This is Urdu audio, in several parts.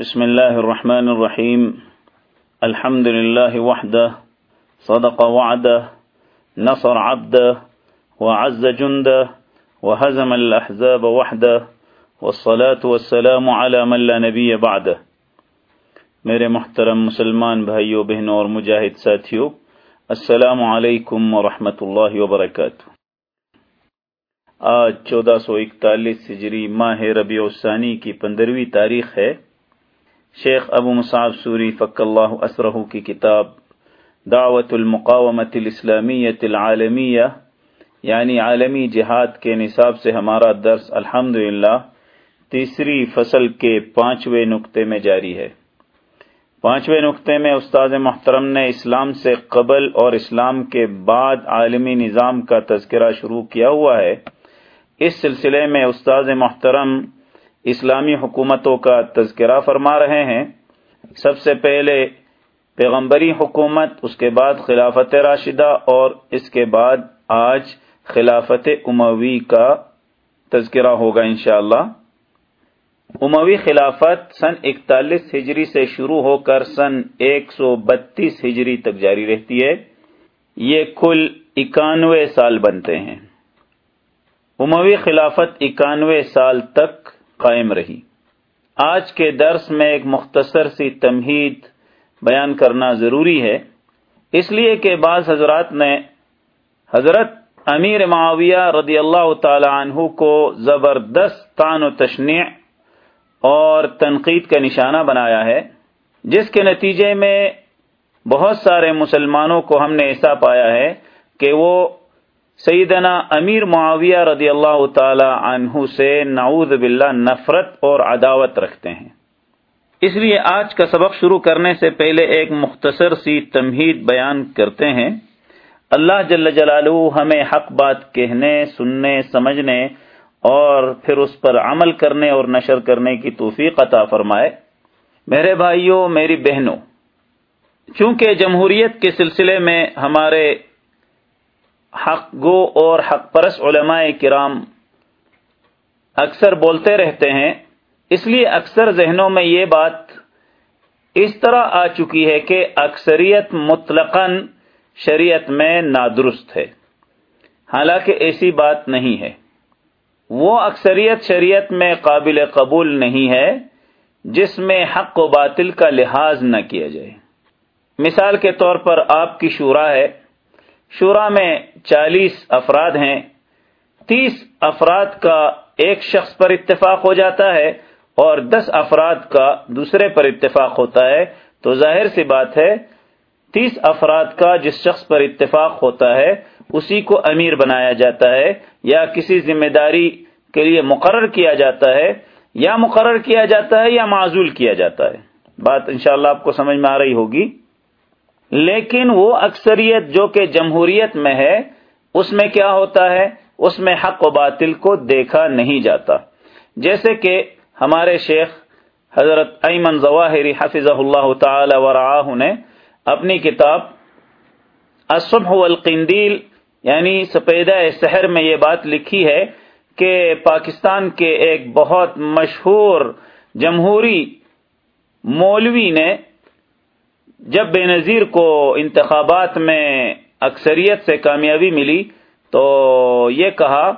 بسم الله الرحمن الرحيم. الحمد لله وحده. صدق وعده. نصر عبده. وعز جنده. وهزم الأحزاب وحده. والصلاة والسلام على من لا نبي بعده. میرے محترم مسلمان بھائیوں بہنوں اور مجاہد ساتھیوں السلام علیکم ورحمۃ اللہ وبرکاتہ. آج چودہ سو اکتالیس ہجری ماہ ربیع الثانی کی پندرہویں تاریخ ہے۔ شیخ ابو مصعب سوری فق اللہ اسرہ کی کتاب دعوت المقامت الاسلامیت العالمیہ یعنی عالمی جہاد کے نصاب سے ہمارا درس الحمد تیسری فصل کے پانچویں نقطے میں جاری ہے۔ پانچویں نقطے میں استاد محترم نے اسلام سے قبل اور اسلام کے بعد عالمی نظام کا تذکرہ شروع کیا ہوا ہے۔ اس سلسلے میں استاد محترم اسلامی حکومتوں کا تذکرہ فرما رہے ہیں۔ سب سے پہلے پیغمبری حکومت، اس کے بعد خلافت راشدہ اور اس کے بعد آج خلافت اموی کا تذکرہ ہوگا انشاءاللہ۔ اموی خلافت سن اکتالیس ہجری سے شروع ہو کر سن ایک سو بتیس ہجری تک جاری رہتی ہے۔ یہ کل اکانوے سال بنتے ہیں۔ اموی خلافت اکانوے سال تک قائم رہی۔ آج کے درس میں ایک مختصر سی تمہید بیان کرنا ضروری ہے۔ اس لیے کہ بعض حضرات نے حضرت امیر معاویہ رضی اللہ تعالی عنہ کو زبردست تان و تشنیع اور تنقید کا نشانہ بنایا ہے، جس کے نتیجے میں بہت سارے مسلمانوں کو ہم نے ایسا پایا ہے کہ وہ سیدنا امیر معاویہ رضی اللہ تعالی عنہ سے نعوذ باللہ نفرت اور عداوت رکھتے ہیں۔ اس لیے آج کا سبق شروع کرنے سے پہلے ایک مختصر سی تمہید بیان کرتے ہیں۔ اللہ جل جلالہ ہمیں حق بات کہنے، سننے، سمجھنے اور پھر اس پر عمل کرنے اور نشر کرنے کی توفیق عطا فرمائے۔ میرے بھائیوں، میری بہنوں، چونکہ جمہوریت کے سلسلے میں ہمارے حق گو اور حق پرس علماء کرام اکثر بولتے رہتے ہیں۔ اس لیے اکثر ذہنوں میں یہ بات اس طرح آ چکی ہے کہ اکثریت مطلقاً شریعت میں نادرست ہے۔ حالانکہ ایسی بات نہیں ہے۔ وہ اکثریت شریعت میں قابل قبول نہیں ہے جس میں حق و باطل کا لحاظ نہ کیا جائے۔ مثال کے طور پر آپ کی شورا ہے۔ شورا میں چالیس افراد ہیں۔ تیس افراد کا ایک شخص پر اتفاق ہو جاتا ہے اور دس افراد کا دوسرے پر اتفاق ہوتا ہے۔ تو ظاہر سی بات ہے، تیس افراد کا جس شخص پر اتفاق ہوتا ہے، اسی کو امیر بنایا جاتا ہے یا کسی ذمہ داری کے لیے مقرر کیا جاتا ہے، یا مقرر کیا جاتا ہے یا معذول کیا جاتا ہے۔ بات انشاءاللہ آپ کو سمجھ میں آ رہی ہوگی۔ لیکن وہ اکثریت جو کہ جمہوریت میں ہے، اس میں کیا ہوتا ہے؟ اس میں حق و باطل کو دیکھا نہیں جاتا۔ جیسے کہ ہمارے شیخ حضرت ایمن ظواہری حفظ اللہ تعالی ورعاہ نے اپنی کتاب الصبح والقندیل یعنی سپیدہ سحر میں یہ بات لکھی ہے کہ پاکستان کے ایک بہت مشہور جمہوری مولوی نے جب بے نظیر کو انتخابات میں اکثریت سے کامیابی ملی تو یہ کہا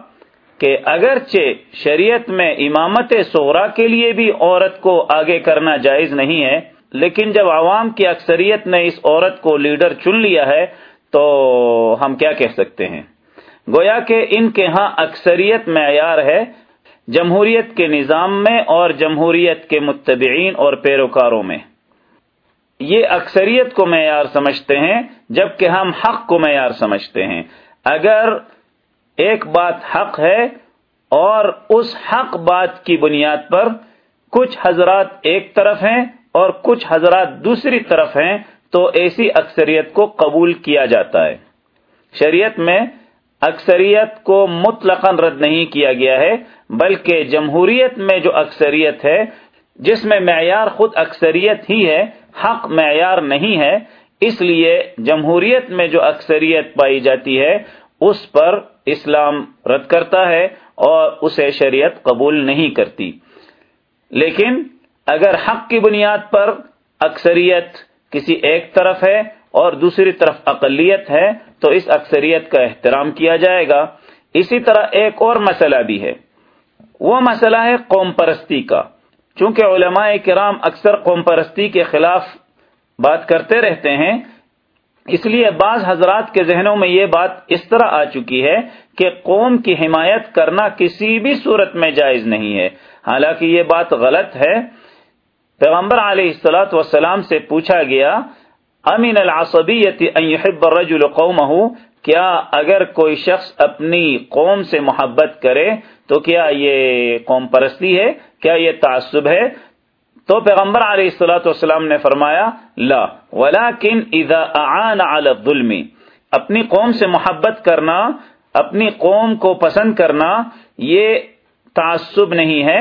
کہ اگرچہ شریعت میں امامت سغرا کے لیے بھی عورت کو آگے کرنا جائز نہیں ہے، لیکن جب عوام کی اکثریت نے اس عورت کو لیڈر چن لیا ہے تو ہم کیا کہہ سکتے ہیں؟ گویا کہ ان کے ہاں اکثریت معیار ہے، جمہوریت کے نظام میں اور جمہوریت کے متبعین اور پیروکاروں میں۔ یہ اکثریت کو معیار سمجھتے ہیں، جبکہ ہم حق کو معیار سمجھتے ہیں۔ اگر ایک بات حق ہے اور اس حق بات کی بنیاد پر کچھ حضرات ایک طرف ہیں اور کچھ حضرات دوسری طرف ہیں، تو ایسی اکثریت کو قبول کیا جاتا ہے۔ شریعت میں اکثریت کو مطلق رد نہیں کیا گیا ہے، بلکہ جمہوریت میں جو اکثریت ہے، جس میں معیار خود اکثریت ہی ہے حق معیار نہیں ہے، اس لیے جمہوریت میں جو اکثریت پائی جاتی ہے، اس پر اسلام رد کرتا ہے اور اسے شریعت قبول نہیں کرتی۔ لیکن اگر حق کی بنیاد پر اکثریت کسی ایک طرف ہے اور دوسری طرف اقلیت ہے، تو اس اکثریت کا احترام کیا جائے گا۔ اسی طرح ایک اور مسئلہ بھی ہے۔ وہ مسئلہ ہے قوم پرستی کا۔ چونکہ علماء کرام اکثر قوم پرستی کے خلاف بات کرتے رہتے ہیں، اس لیے بعض حضرات کے ذہنوں میں یہ بات اس طرح آ چکی ہے کہ قوم کی حمایت کرنا کسی بھی صورت میں جائز نہیں ہے۔ حالانکہ یہ بات غلط ہے۔ پیغمبر علیہ السلاۃ وسلام سے پوچھا گیا امین العصبیت ان يحب الرجل قومه کیا اگر کوئی شخص اپنی قوم سے محبت کرے تو کیا یہ قوم پرستی ہے؟ کیا یہ تعصب ہے؟ تو پیغمبر علیہ السلاۃ والسلام نے فرمایا، لا، ولیکن اذا اعان علی الظلم، اپنی قوم سے محبت کرنا، اپنی قوم کو پسند کرنا، یہ تعصب نہیں ہے۔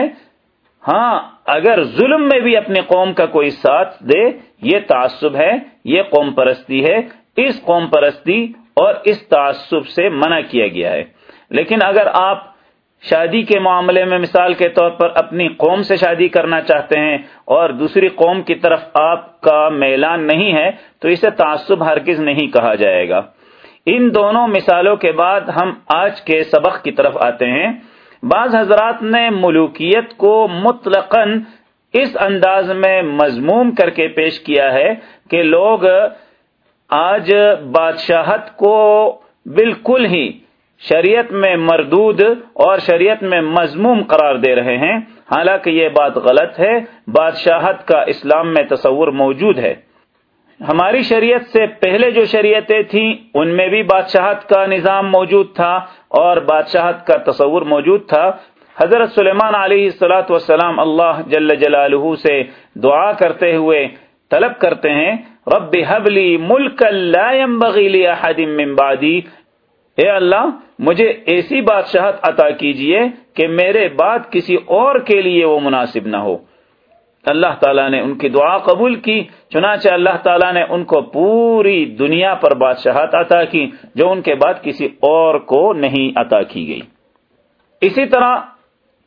ہاں اگر ظلم میں بھی اپنی قوم کا کوئی ساتھ دے، یہ تعصب ہے، یہ قوم پرستی ہے۔ اس قوم پرستی اور اس تعصب سے منع کیا گیا ہے۔ لیکن اگر آپ شادی کے معاملے میں مثال کے طور پر اپنی قوم سے شادی کرنا چاہتے ہیں اور دوسری قوم کی طرف آپ کا میلان نہیں ہے، تو اسے تعصب ہرگز نہیں کہا جائے گا۔ ان دونوں مثالوں کے بعد ہم آج کے سبق کی طرف آتے ہیں۔ بعض حضرات نے ملوکیت کو مطلق اس انداز میں مضموم کر کے پیش کیا ہے کہ لوگ آج بادشاہت کو بالکل ہی شریعت میں مردود اور شریعت میں مضموم قرار دے رہے ہیں۔ حالانکہ یہ بات غلط ہے، بادشاہت کا اسلام میں تصور موجود ہے۔ ہماری شریعت سے پہلے جو شریعتیں تھیں، ان میں بھی بادشاہت کا نظام موجود تھا اور بادشاہت کا تصور موجود تھا۔ حضرت سلیمان علیہ السلاۃ وسلام اللہ جل جلالہ سے دعا کرتے ہوئے طلب کرتے ہیں رب حبلی ملک من بعدی۔ اے اللہ، مجھے ایسی بادشاہت عطا کیجیے کہ میرے بعد کسی اور کے لیے وہ مناسب نہ ہو۔ اللہ تعالیٰ نے ان کی دعا قبول کی، چنانچہ اللہ تعالیٰ نے ان کو پوری دنیا پر بادشاہت عطا کی، جو ان کے بعد کسی اور کو نہیں عطا کی گئی۔ اسی طرح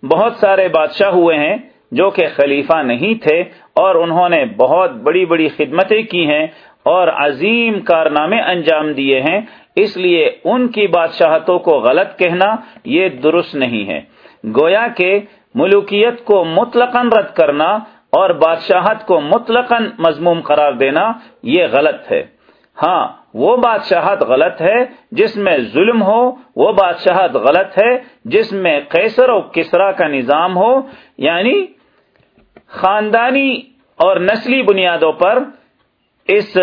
بہت سارے بادشاہ ہوئے ہیں جو کہ خلیفہ نہیں تھے اور انہوں نے بہت بڑی بڑی خدمتیں کی ہیں اور عظیم کارنامے انجام دیے ہیں، اس لیے ان کی بادشاہتوں کو غلط کہنا یہ درست نہیں ہے۔ گویا کہ ملوکیت کو مطلق رد کرنا اور بادشاہت کو مطلق مضموم قرار دینا یہ غلط ہے۔ ہاں وہ بادشاہت غلط ہے جس میں ظلم ہو، وہ بادشاہت غلط ہے جس میں قیصر و کسرا کا نظام ہو یعنی خاندانی اور نسلی بنیادوں پر اس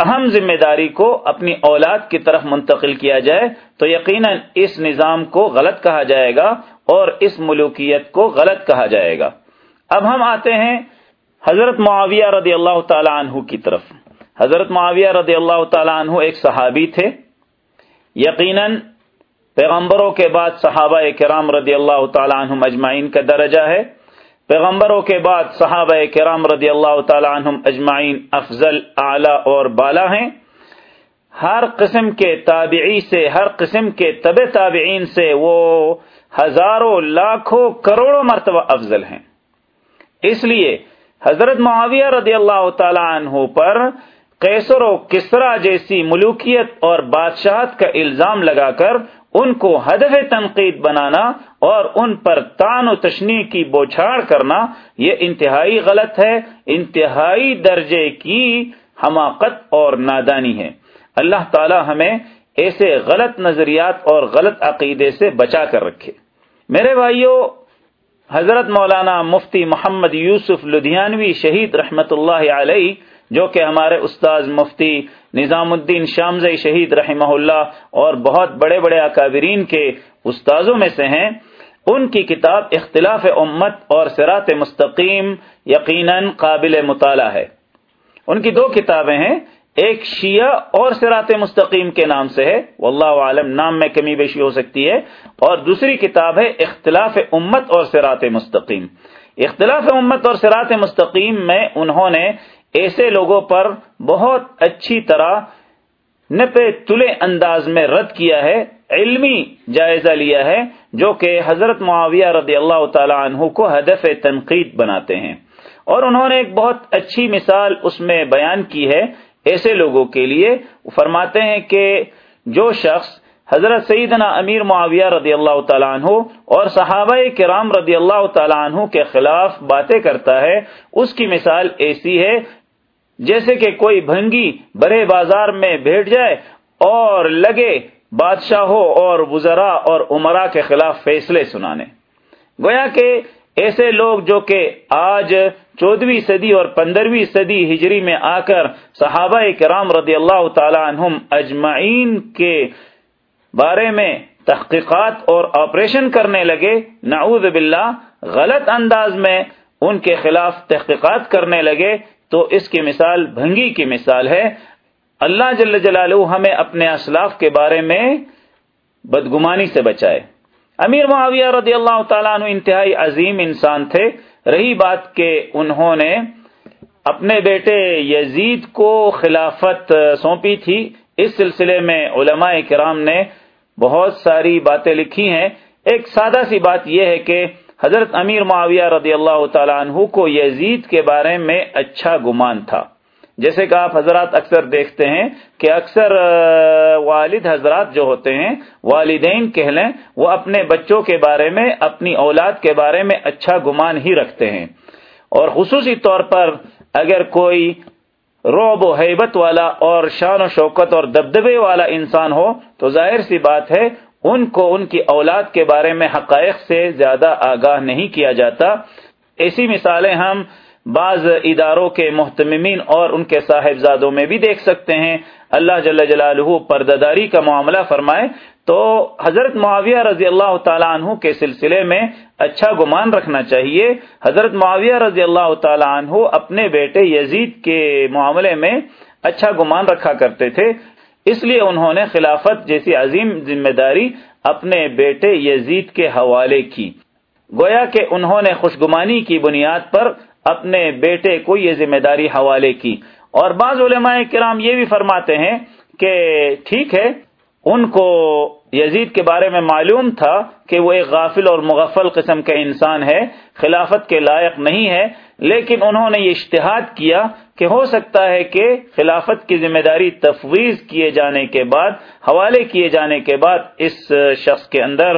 اہم ذمہ داری کو اپنی اولاد کی طرف منتقل کیا جائے، تو یقیناً اس نظام کو غلط کہا جائے گا اور اس ملوکیت کو غلط کہا جائے گا۔ اب ہم آتے ہیں حضرت معاویہ رضی اللہ تعالی عنہ کی طرف۔ حضرت معاویہ رضی اللہ تعالی عنہ ایک صحابی تھے۔ یقیناً پیغمبروں کے بعد صحابہ کرام رضی اللہ تعالی عنہ اجمعین کا درجہ ہے۔ پیغمبروں کے بعد صحابہ کرام رضی اللہ تعالی عنہم اجمعین افضل، اعلی اور بالا ہیں۔ ہر قسم کے تابعی سے، ہر قسم کے طب تابعین سے وہ ہزاروں، لاکھوں، کروڑوں مرتبہ افضل ہیں۔ اس لیے حضرت معاویہ رضی اللہ تعالی عنہ پر قیصر و کسرا جیسی ملوکیت اور بادشاہت کا الزام لگا کر ان کو ہدف تنقید بنانا اور ان پر تان و تشنی کی بوچھاڑ کرنا، یہ انتہائی غلط ہے، انتہائی درجے کی حماقت اور نادانی ہے۔ اللہ تعالی ہمیں ایسے غلط نظریات اور غلط عقیدے سے بچا کر رکھے۔ میرے بھائیوں حضرت مولانا مفتی محمد یوسف لدھیانوی شہید رحمت اللہ علیہ جو کہ ہمارے استاذ مفتی نظام الدین شامز شہید رحمہ اللہ اور بہت بڑے بڑے اکابرین کے استاذوں میں سے ہیں، ان کی کتاب اختلاف امت اور سرات مستقیم یقیناً قابل مطالعہ ہے۔ ان کی دو کتابیں ہیں، ایک شیعہ اور سرات مستقیم کے نام سے ہے، واللہ عالم نام میں کمی بیشی ہو سکتی ہے، اور دوسری کتاب ہے اختلاف امت اور سرات مستقیم۔ اختلاف امت اور سرات مستقیم میں انہوں نے ایسے لوگوں پر بہت اچھی طرح نپے تلے انداز میں رد کیا ہے، علمی جائزہ لیا ہے، جو کہ حضرت معاویہ رضی اللہ تعالی عنہ کو ہدف تنقید بناتے ہیں۔ اور انہوں نے ایک بہت اچھی مثال اس میں بیان کی ہے ایسے لوگوں کے لیے۔ فرماتے ہیں کہ جو شخص حضرت سیدنا امیر معاویہ رضی اللہ تعالیٰ عنہ اور صحابہ کرام رضی اللہ تعالیٰ عنہ کے خلاف باتیں کرتا ہے، اس کی مثال ایسی ہے جیسے کہ کوئی بھنگی برے بازار میں بیٹھ جائے اور لگے بادشاہوں اور وزراء اور عمرا کے خلاف فیصلے سنانے۔ گویا کہ ایسے لوگ جو کہ آج چودہویں صدی اور پندرہویں صدی ہجری میں آ کر صحابہ کرام رضی اللہ تعالی عنہم اجمعین کے بارے میں تحقیقات اور آپریشن کرنے لگے، نعوذ باللہ، غلط انداز میں ان کے خلاف تحقیقات کرنے لگے۔ تو اس کی مثال بھنگی کی مثال ہے۔ اللہ جل جلالہ ہمیں اپنے اسلاف کے بارے میں بدگمانی سے بچائے۔ امیر معاویہ رضی اللہ تعالیٰ عنہ انتہائی عظیم انسان تھے۔ رہی بات کہ انہوں نے اپنے بیٹے یزید کو خلافت سونپی تھی۔ اس سلسلے میں علماء کرام نے بہت ساری باتیں لکھی ہیں۔ ایک سادہ سی بات یہ ہے کہ حضرت امیر معاویہ رضی اللہ تعالیٰ عنہ کو یزید کے بارے میں اچھا گمان تھا۔ جیسے کہ آپ حضرات اکثر دیکھتے ہیں کہ اکثر والد حضرات جو ہوتے ہیں، والدین کہہ لیں، وہ اپنے بچوں کے بارے میں، اپنی اولاد کے بارے میں اچھا گمان ہی رکھتے ہیں۔ اور خصوصی طور پر اگر کوئی روب و حیبت والا اور شان و شوکت اور دبدبے والا انسان ہو، تو ظاہر سی بات ہے ان کو ان کی اولاد کے بارے میں حقائق سے زیادہ آگاہ نہیں کیا جاتا۔ ایسی مثالیں ہم بعض اداروں کے محتمین اور ان کے صاحبزادوں میں بھی دیکھ سکتے ہیں۔ اللہ جل جلالہ پرداداری کا معاملہ فرمائے تو حضرت معاویہ رضی اللہ تعالیٰ عنہ کے سلسلے میں اچھا گمان رکھنا چاہیے۔ حضرت معاویہ رضی اللہ تعالیٰ عنہ اپنے بیٹے یزید کے معاملے میں اچھا گمان رکھا کرتے تھے۔ اس لیے انہوں نے خلافت جیسی عظیم ذمہ داری اپنے بیٹے یزید کے حوالے کی۔ گویا کہ انہوں نے خوشگمانی کی بنیاد پر اپنے بیٹے کو یہ ذمہ داری حوالے کی۔ اور بعض علماء کرام یہ بھی فرماتے ہیں کہ ٹھیک ہے، ان کو یزید کے بارے میں معلوم تھا کہ وہ ایک غافل اور مغفل قسم کا انسان ہے، خلافت کے لائق نہیں ہے، لیکن انہوں نے یہ اشتہاد کیا کہ ہو سکتا ہے کہ خلافت کی ذمہ داری تفویض کیے جانے کے بعد، حوالے کیے جانے کے بعد اس شخص کے اندر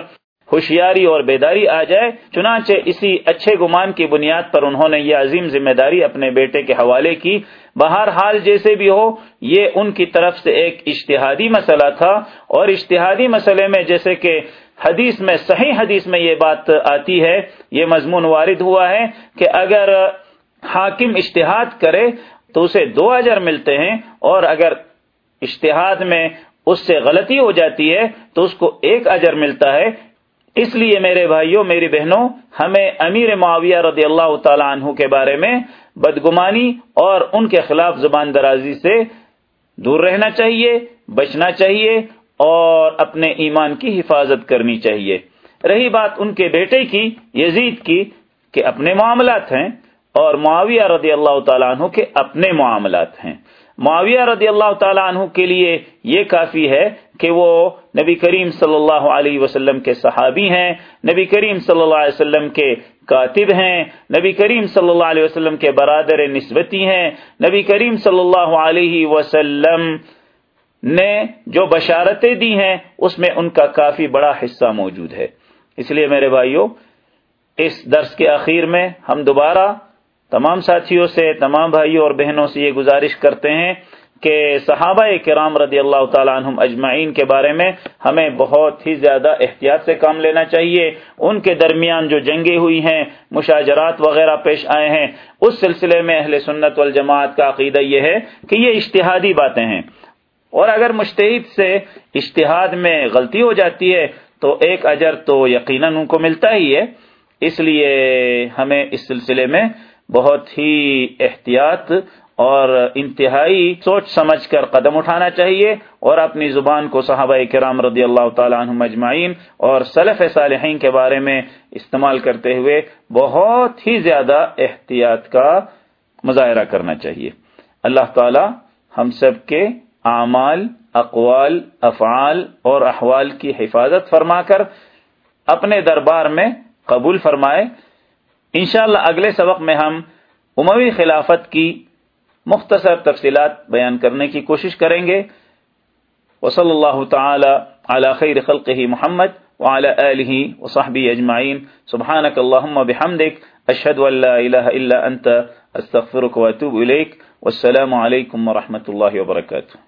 ہوشیاری اور بیداری آ جائے۔ چنانچہ اسی اچھے گمان کی بنیاد پر انہوں نے یہ عظیم ذمہ داری اپنے بیٹے کے حوالے کی۔ بہر حال جیسے بھی ہو، یہ ان کی طرف سے ایک اشتہادی مسئلہ تھا۔ اور اشتہادی مسئلے میں جیسے کہ حدیث میں، صحیح حدیث میں یہ بات آتی ہے، یہ مضمون وارد ہوا ہے کہ اگر حاکم اشتہاد کرے تو اسے دو اجر ملتے ہیں اور اگر اشتہاد میں اس سے غلطی ہو جاتی ہے تو اس کو ایک اجر ملتا ہے۔ اس لیے میرے بھائیوں، میری بہنوں، ہمیں امیر معاویہ رضی اللہ تعالی عنہ کے بارے میں بدگمانی اور ان کے خلاف زبان درازی سے دور رہنا چاہیے، بچنا چاہیے اور اپنے ایمان کی حفاظت کرنی چاہیے۔ رہی بات ان کے بیٹے کی، یزید کی کہ اپنے معاملات ہیں۔ اور معاویہ رضی اللہ تعالیٰ عنہ کے اپنے معاملات ہیں۔ معاویہ رضی اللہ تعالیٰ عنہ کے لیے یہ کافی ہے کہ وہ نبی کریم صلی اللہ علیہ وسلم کے صحابی ہیں، نبی کریم صلی اللہ علیہ وسلم کے کاتب ہیں، نبی کریم صلی اللہ علیہ وسلم کے برادر نسبتی ہیں۔ نبی کریم صلی اللہ علیہ وسلم نے جو بشارتیں دی ہیں، اس میں ان کا کافی بڑا حصہ موجود ہے۔ اس لیے میرے بھائیوں اس درس کے اخیر میں ہم دوبارہ تمام ساتھیوں سے، تمام بھائیوں اور بہنوں سے یہ گزارش کرتے ہیں کہ صحابہ کرام رضی اللہ تعالیٰ عنہم اجمعین کے بارے میں ہمیں بہت ہی زیادہ احتیاط سے کام لینا چاہیے۔ ان کے درمیان جو جنگیں ہوئی ہیں، مشاجرات وغیرہ پیش آئے ہیں، اس سلسلے میں اہل سنت والجماعت کا عقیدہ یہ ہے کہ یہ اشتہادی باتیں ہیں۔ اور اگر مشتحد سے اشتہاد میں غلطی ہو جاتی ہے، تو ایک اجر تو یقیناً ان کو ملتا ہی ہے۔ اس لیے ہمیں اس سلسلے میں بہت ہی احتیاط اور انتہائی سوچ سمجھ کر قدم اٹھانا چاہیے اور اپنی زبان کو صحابہ کرام رضی اللہ تعالیٰ عنہ مجمعین اور صلف صالحین کے بارے میں استعمال کرتے ہوئے بہت ہی زیادہ احتیاط کا مظاہرہ کرنا چاہیے۔ اللہ تعالی ہم سب کے اعمال، اقوال، افعال اور احوال کی حفاظت فرما کر اپنے دربار میں قبول فرمائے۔ انشاءاللہ اگلے سبق میں ہم اموی خلافت کی مختصر تفصیلات بیان کرنے کی کوشش کریں گے۔ وصلی اللہ تعالی علی خیر خلقه محمد وعلى آله وصحبه أجمعين سبحانك اللهم بحمدك أشهد أن لا إله إلا أنت أستغفرك وأتوب إليك والسلام عليكم ورحمة الله وبركاته